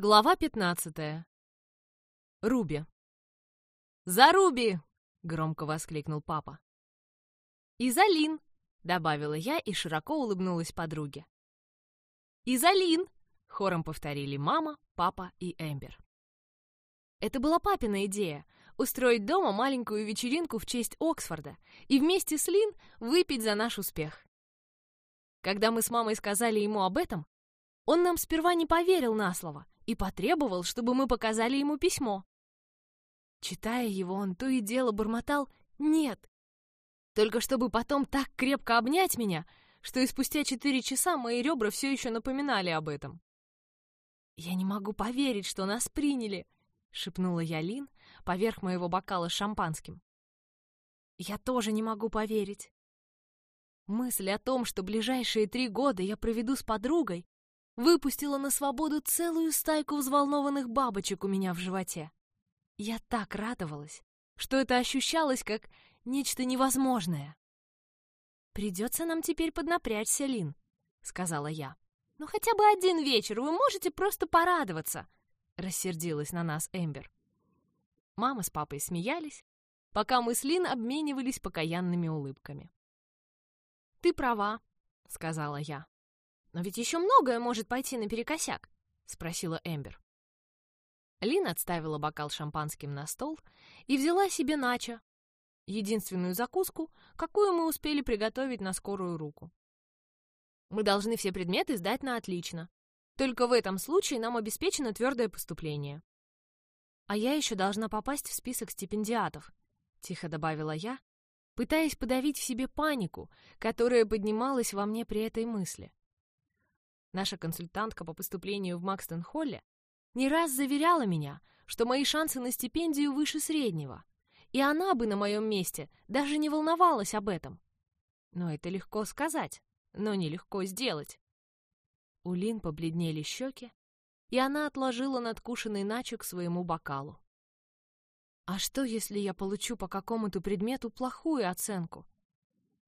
Глава 15. Руби. «За Руби!» — громко воскликнул папа. «И за Лин!» — добавила я и широко улыбнулась подруге. «И за Лин!» — хором повторили мама, папа и Эмбер. Это была папина идея — устроить дома маленькую вечеринку в честь Оксфорда и вместе с Лин выпить за наш успех. Когда мы с мамой сказали ему об этом, он нам сперва не поверил на слово и потребовал, чтобы мы показали ему письмо. Читая его, он то и дело бормотал «нет», только чтобы потом так крепко обнять меня, что и спустя четыре часа мои ребра все еще напоминали об этом. «Я не могу поверить, что нас приняли», — шепнула я Лин поверх моего бокала с шампанским. «Я тоже не могу поверить». Мысль о том, что ближайшие три года я проведу с подругой, выпустила на свободу целую стайку взволнованных бабочек у меня в животе. Я так радовалась, что это ощущалось как нечто невозможное. «Придется нам теперь поднапрячься, Лин», — сказала я. «Ну хотя бы один вечер вы можете просто порадоваться», — рассердилась на нас Эмбер. Мама с папой смеялись, пока мы с Лин обменивались покаянными улыбками. «Ты права», — сказала я. «Но ведь еще многое может пойти наперекосяк», — спросила Эмбер. Лин отставила бокал шампанским на стол и взяла себе начо, единственную закуску, какую мы успели приготовить на скорую руку. Мы должны все предметы сдать на отлично. Только в этом случае нам обеспечено твердое поступление. А я еще должна попасть в список стипендиатов, тихо добавила я, пытаясь подавить в себе панику, которая поднималась во мне при этой мысли. Наша консультантка по поступлению в Макстон-Холле не раз заверяла меня, что мои шансы на стипендию выше среднего, и она бы на моем месте даже не волновалась об этом. Но это легко сказать, но нелегко сделать. У Лин побледнели щеки, и она отложила надкушенный начо к своему бокалу. А что, если я получу по какому-то предмету плохую оценку?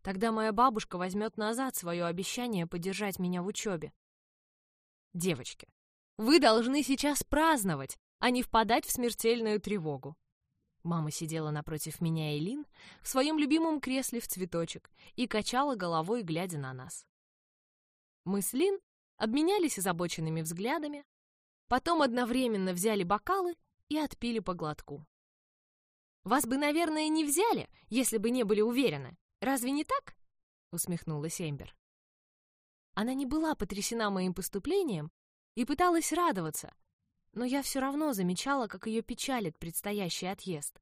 Тогда моя бабушка возьмет назад свое обещание поддержать меня в учебе. Девочки, вы должны сейчас праздновать, а не впадать в смертельную тревогу. Мама сидела напротив меня и Лин в своем любимом кресле в цветочек и качала головой, глядя на нас. Мы с Лин обменялись озабоченными взглядами, потом одновременно взяли бокалы и отпили по глотку. «Вас бы, наверное, не взяли, если бы не были уверены. Разве не так?» — усмехнулась Эмбер. Она не была потрясена моим поступлением и пыталась радоваться, но я все равно замечала, как ее печалит предстоящий отъезд.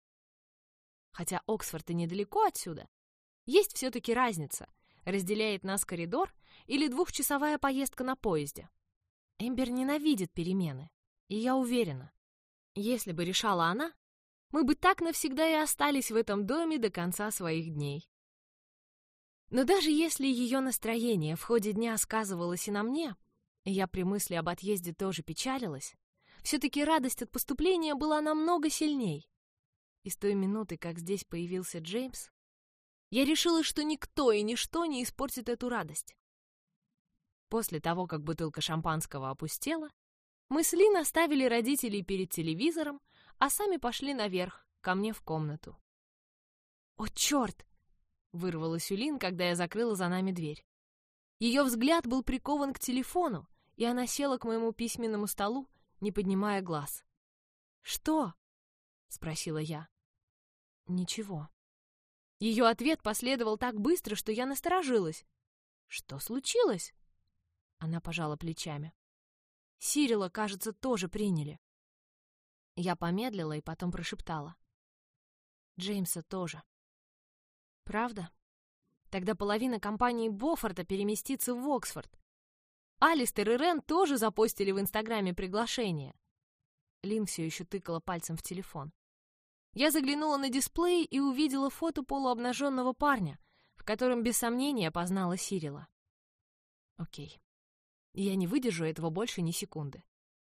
Хотя Оксфорд и недалеко отсюда, есть все-таки разница, разделяет нас коридор или двухчасовая поездка на поезде. Эмбер ненавидит перемены, и я уверена, если бы решала она, мы бы так навсегда и остались в этом доме до конца своих дней. Но даже если ее настроение в ходе дня сказывалось и на мне, и я при мысли об отъезде тоже печалилась, все-таки радость от поступления была намного сильней. И с той минуты, как здесь появился Джеймс, я решила, что никто и ничто не испортит эту радость. После того, как бутылка шампанского опустела, мы с Лин оставили родителей перед телевизором, а сами пошли наверх, ко мне в комнату. «О, черт!» — вырвалась у Лин, когда я закрыла за нами дверь. Ее взгляд был прикован к телефону, и она села к моему письменному столу, не поднимая глаз. «Что?» — спросила я. «Ничего». Ее ответ последовал так быстро, что я насторожилась. «Что случилось?» Она пожала плечами. Сирила, кажется, тоже приняли. Я помедлила и потом прошептала. Джеймса тоже. Правда? Тогда половина компании Боффорта переместится в Оксфорд. Алистер и Рен тоже запостили в Инстаграме приглашение. Лин все еще тыкала пальцем в телефон. Я заглянула на дисплей и увидела фото полуобнаженного парня, в котором без сомнения познала Сирила. Окей. Я не выдержу этого больше ни секунды.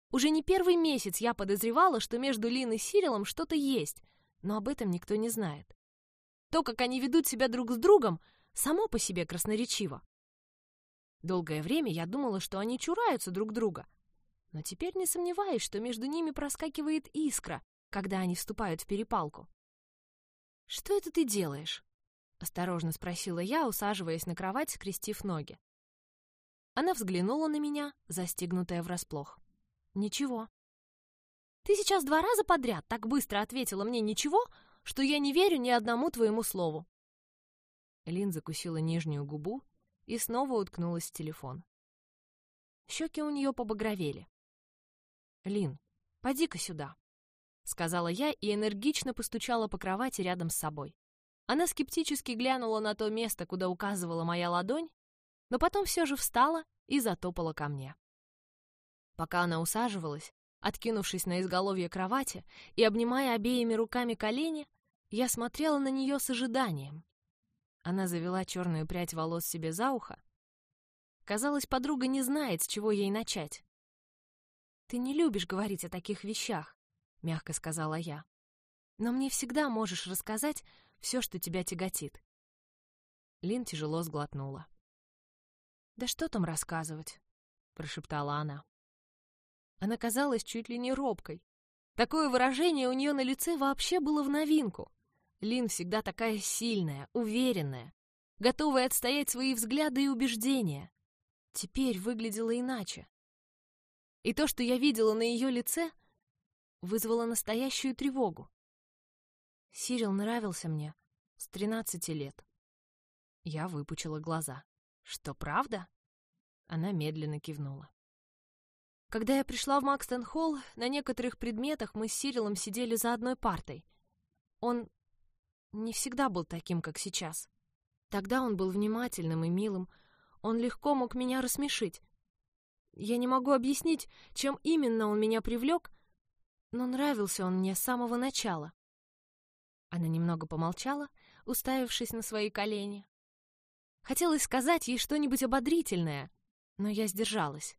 Уже не первый месяц я подозревала, что между Лин и Сирилом что-то есть, но об этом никто не знает. То, как они ведут себя друг с другом, само по себе красноречиво. Долгое время я думала, что они чураются друг друга. но теперь не сомневаюсь, что между ними проскакивает искра, когда они вступают в перепалку. «Что это ты делаешь?» — осторожно спросила я, усаживаясь на кровать, скрестив ноги. Она взглянула на меня, застигнутая врасплох. «Ничего». «Ты сейчас два раза подряд так быстро ответила мне «ничего», что я не верю ни одному твоему слову». Лин закусила нижнюю губу и снова уткнулась в телефон. Щеки у нее побагровели. «Лин, поди-ка сюда», — сказала я и энергично постучала по кровати рядом с собой. Она скептически глянула на то место, куда указывала моя ладонь, но потом все же встала и затопала ко мне. Пока она усаживалась, откинувшись на изголовье кровати и обнимая обеими руками колени, я смотрела на нее с ожиданием. Она завела черную прядь волос себе за ухо. Казалось, подруга не знает, с чего ей начать. «Ты не любишь говорить о таких вещах», — мягко сказала я. «Но мне всегда можешь рассказать все, что тебя тяготит». Лин тяжело сглотнула. «Да что там рассказывать?» — прошептала она. Она казалась чуть ли не робкой. Такое выражение у нее на лице вообще было в новинку. Лин всегда такая сильная, уверенная, готовая отстоять свои взгляды и убеждения. Теперь выглядела иначе. И то, что я видела на ее лице, вызвало настоящую тревогу. Сирил нравился мне с тринадцати лет. Я выпучила глаза. «Что, правда?» Она медленно кивнула. Когда я пришла в Макстон-Холл, на некоторых предметах мы с Сирилом сидели за одной партой. Он не всегда был таким, как сейчас. Тогда он был внимательным и милым. Он легко мог меня рассмешить. Я не могу объяснить, чем именно он меня привлек, но нравился он мне с самого начала. Она немного помолчала, уставившись на свои колени. Хотелось сказать ей что-нибудь ободрительное, но я сдержалась.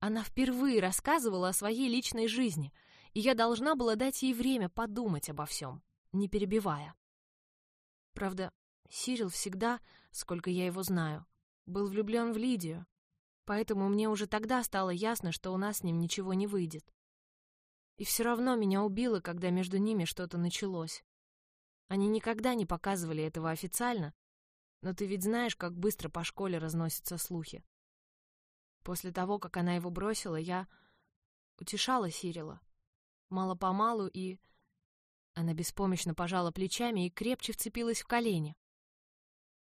Она впервые рассказывала о своей личной жизни, и я должна была дать ей время подумать обо всем не перебивая. Правда, Сирил всегда, сколько я его знаю, был влюблен в Лидию, поэтому мне уже тогда стало ясно, что у нас с ним ничего не выйдет. И все равно меня убило, когда между ними что-то началось. Они никогда не показывали этого официально, но ты ведь знаешь, как быстро по школе разносятся слухи. После того, как она его бросила, я утешала Сирила. Мало-помалу и она беспомощно пожала плечами и крепче вцепилась в колени.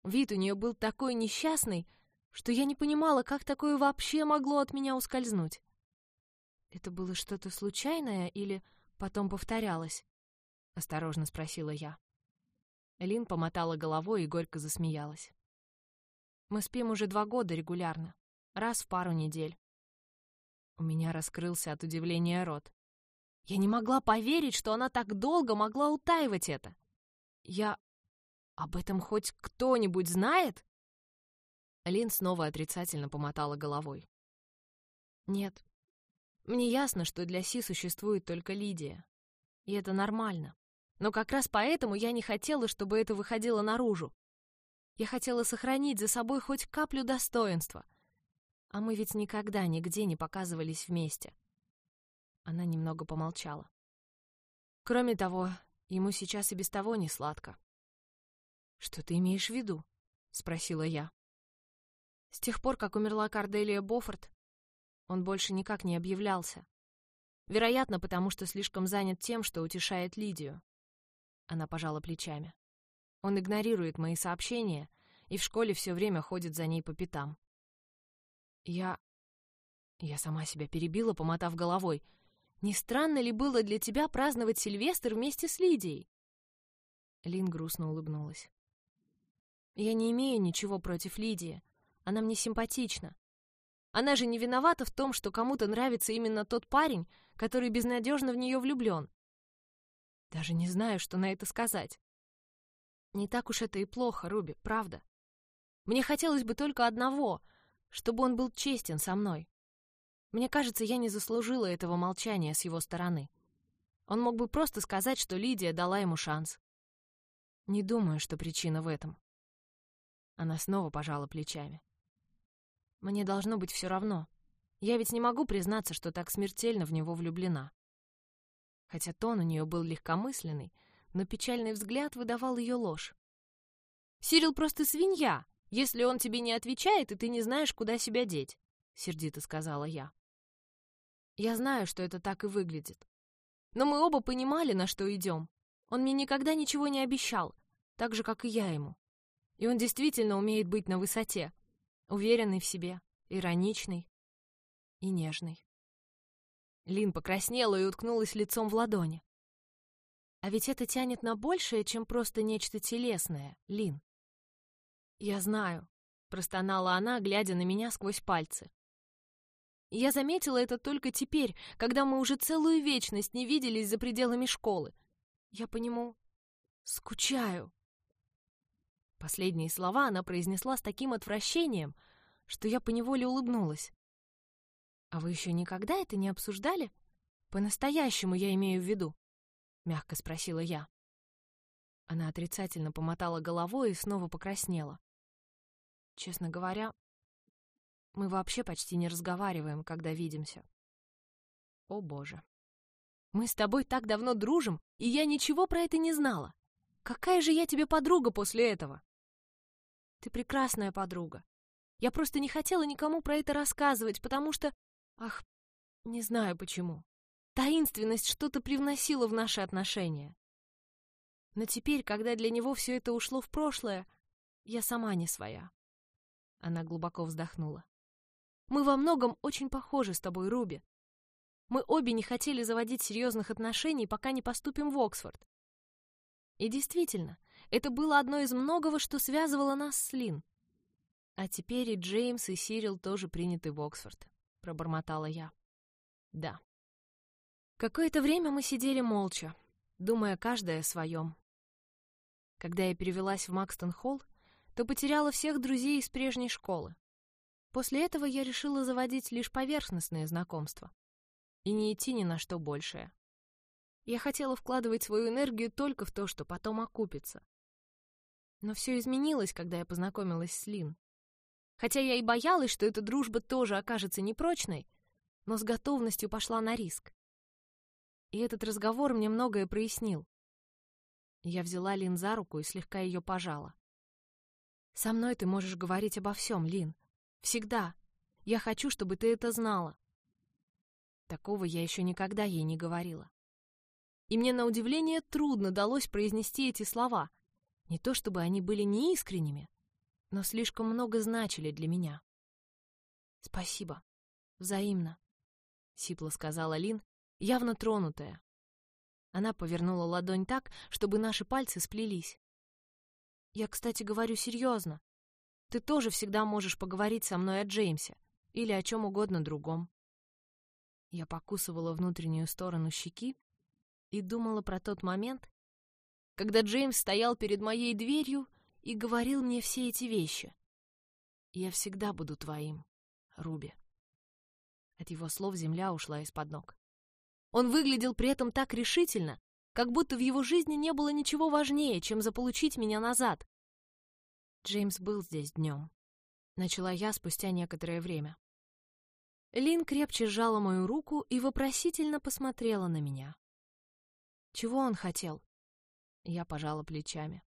Вид у нее был такой несчастный, что я не понимала, как такое вообще могло от меня ускользнуть. «Это было что-то случайное или потом повторялось?» — осторожно спросила я. Лин помотала головой и горько засмеялась. «Мы спим уже два года регулярно, раз в пару недель». У меня раскрылся от удивления рот. Я не могла поверить, что она так долго могла утаивать это. Я... Об этом хоть кто-нибудь знает? Лин снова отрицательно помотала головой. Нет. Мне ясно, что для Си существует только Лидия. И это нормально. Но как раз поэтому я не хотела, чтобы это выходило наружу. Я хотела сохранить за собой хоть каплю достоинства. А мы ведь никогда нигде не показывались вместе. Она немного помолчала. Кроме того, ему сейчас и без того не сладко. «Что ты имеешь в виду?» — спросила я. С тех пор, как умерла Карделия Боффорд, он больше никак не объявлялся. Вероятно, потому что слишком занят тем, что утешает Лидию. Она пожала плечами. Он игнорирует мои сообщения и в школе все время ходит за ней по пятам. Я... Я сама себя перебила, помотав головой — не странно ли было для тебя праздновать Сильвестр вместе с Лидией?» Лин грустно улыбнулась. «Я не имею ничего против Лидии. Она мне симпатична. Она же не виновата в том, что кому-то нравится именно тот парень, который безнадежно в нее влюблен. Даже не знаю, что на это сказать. Не так уж это и плохо, Руби, правда. Мне хотелось бы только одного, чтобы он был честен со мной. Мне кажется, я не заслужила этого молчания с его стороны. Он мог бы просто сказать, что Лидия дала ему шанс. Не думаю, что причина в этом. Она снова пожала плечами. Мне должно быть все равно. Я ведь не могу признаться, что так смертельно в него влюблена. Хотя тон у нее был легкомысленный, но печальный взгляд выдавал ее ложь. «Сирил просто свинья, если он тебе не отвечает, и ты не знаешь, куда себя деть», — сердито сказала я. Я знаю, что это так и выглядит. Но мы оба понимали, на что идем. Он мне никогда ничего не обещал, так же, как и я ему. И он действительно умеет быть на высоте, уверенный в себе, ироничный и нежный. Лин покраснела и уткнулась лицом в ладони. А ведь это тянет на большее, чем просто нечто телесное, Лин. Я знаю, простонала она, глядя на меня сквозь пальцы. Я заметила это только теперь, когда мы уже целую вечность не виделись за пределами школы. Я по нему скучаю. Последние слова она произнесла с таким отвращением, что я поневоле улыбнулась. «А вы еще никогда это не обсуждали? По-настоящему я имею в виду?» — мягко спросила я. Она отрицательно помотала головой и снова покраснела. Честно говоря, мы вообще почти не разговариваем, когда видимся. О боже. Мы с тобой так давно дружим, и я ничего про это не знала. Какая же я тебе подруга после этого? Ты прекрасная подруга. Я просто не хотела никому про это рассказывать, потому что... Ах, не знаю почему. Таинственность что-то привносила в наши отношения. Но теперь, когда для него все это ушло в прошлое, я сама не своя. Она глубоко вздохнула. Мы во многом очень похожи с тобой, Руби. Мы обе не хотели заводить серьезных отношений, пока не поступим в Оксфорд. И действительно, это было одно из многого, что связывало нас с Лин. А теперь и Джеймс, и Сирил тоже приняты в Оксфорд, пробормотала я. Да. Какое-то время мы сидели молча, думая каждая о своем. Когда я перевелась в Макстон-Холл, то потеряла всех друзей из прежней школы. После этого я решила заводить лишь поверхностные знакомства и не идти ни на что большее. Я хотела вкладывать свою энергию только в то, что потом окупится. Но все изменилось, когда я познакомилась с Лин. Хотя я и боялась, что эта дружба тоже окажется непрочной, но с готовностью пошла на риск. И этот разговор мне многое прояснил. Я взяла Лин за руку и слегка ее пожала. «Со мной ты можешь говорить обо всем, Лин. Всегда. Я хочу, чтобы ты это знала. Такого я еще никогда ей не говорила. И мне на удивление трудно далось произнести эти слова. Не то чтобы они были неискренними, но слишком много значили для меня. «Спасибо. Взаимно», — сипло сказала Лин, явно тронутая. Она повернула ладонь так, чтобы наши пальцы сплелись. «Я, кстати, говорю серьезно. Ты тоже всегда можешь поговорить со мной о Джеймсе или о чем угодно другом. Я покусывала внутреннюю сторону щеки и думала про тот момент, когда Джеймс стоял перед моей дверью и говорил мне все эти вещи. «Я всегда буду твоим, Руби». От его слов земля ушла из-под ног. Он выглядел при этом так решительно, как будто в его жизни не было ничего важнее, чем заполучить меня назад. Джеймс был здесь днем. Начала я спустя некоторое время. Лин крепче сжала мою руку и вопросительно посмотрела на меня. Чего он хотел? Я пожала плечами.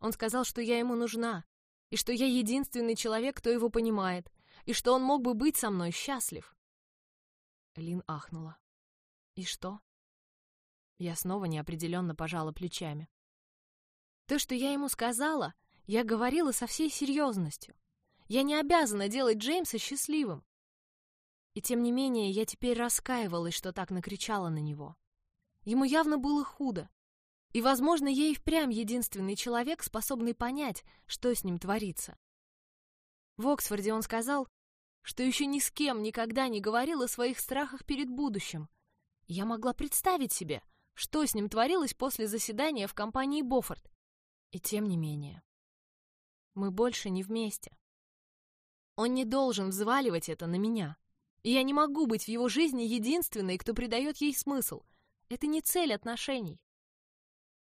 Он сказал, что я ему нужна, и что я единственный человек, кто его понимает, и что он мог бы быть со мной счастлив. Лин ахнула. И что? Я снова неопределенно пожала плечами. То, что я ему сказала, я говорила со всей серьезностью. Я не обязана делать Джеймса счастливым. И тем не менее, я теперь раскаивалась, что так накричала на него. Ему явно было худо. И, возможно, и впрямь единственный человек, способный понять, что с ним творится. В Оксфорде он сказал, что еще ни с кем никогда не говорил о своих страхах перед будущим. Я могла представить себе, что с ним творилось после заседания в компании Боффорд. И тем не менее. Мы больше не вместе. Он не должен взваливать это на меня. И я не могу быть в его жизни единственной, кто придает ей смысл. Это не цель отношений.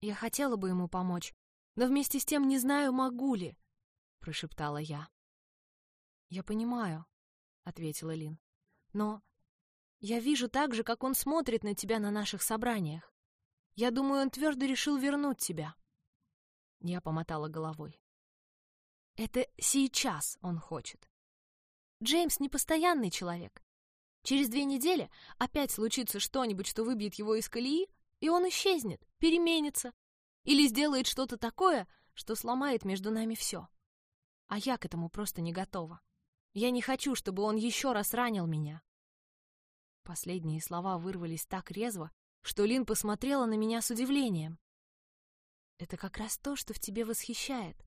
Я хотела бы ему помочь, но вместе с тем не знаю, могу ли, — прошептала я. Я понимаю. ответила Лин. «Но я вижу так же, как он смотрит на тебя на наших собраниях. Я думаю, он твердо решил вернуть тебя». Я помотала головой. «Это сейчас он хочет. Джеймс непостоянный человек. Через две недели опять случится что-нибудь, что выбьет его из колеи, и он исчезнет, переменится или сделает что-то такое, что сломает между нами все. А я к этому просто не готова. Я не хочу, чтобы он еще раз ранил меня. Последние слова вырвались так резво, что Лин посмотрела на меня с удивлением. «Это как раз то, что в тебе восхищает».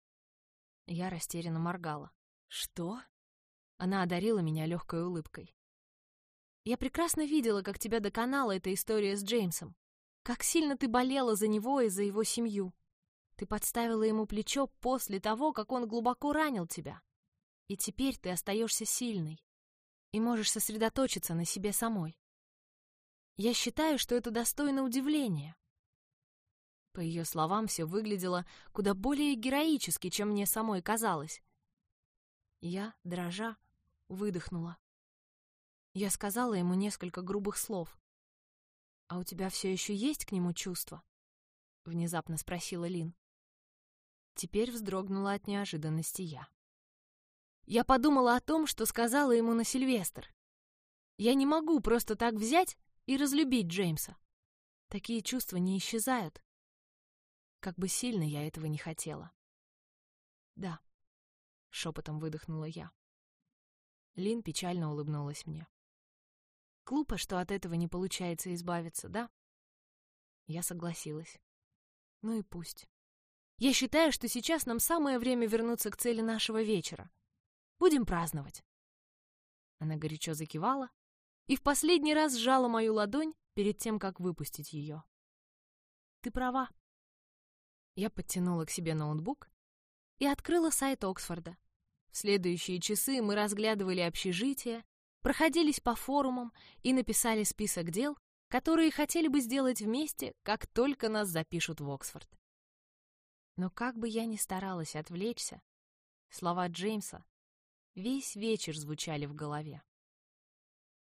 Я растерянно моргала. «Что?» Она одарила меня легкой улыбкой. «Я прекрасно видела, как тебя доконала эта история с Джеймсом. Как сильно ты болела за него и за его семью. Ты подставила ему плечо после того, как он глубоко ранил тебя. И теперь ты остаешься сильной и можешь сосредоточиться на себе самой. Я считаю, что это достойно удивления. По ее словам, все выглядело куда более героически, чем мне самой казалось. Я, дрожа, выдохнула. Я сказала ему несколько грубых слов. «А у тебя все еще есть к нему чувства?» — внезапно спросила Лин. Теперь вздрогнула от неожиданности я. Я подумала о том, что сказала ему на Сильвестр. Я не могу просто так взять и разлюбить Джеймса. Такие чувства не исчезают. Как бы сильно я этого не хотела. «Да», — шепотом выдохнула я. Лин печально улыбнулась мне. «Глупо, что от этого не получается избавиться, да?» Я согласилась. «Ну и пусть. Я считаю, что сейчас нам самое время вернуться к цели нашего вечера. Будем праздновать». Она горячо закивала и в последний раз сжала мою ладонь перед тем, как выпустить ее. «Ты права». Я подтянула к себе ноутбук и открыла сайт Оксфорда. В следующие часы мы разглядывали общежитие, проходились по форумам и написали список дел, которые хотели бы сделать вместе, как только нас запишут в Оксфорд. Но как бы я ни старалась отвлечься, слова Джеймса Весь вечер звучали в голове.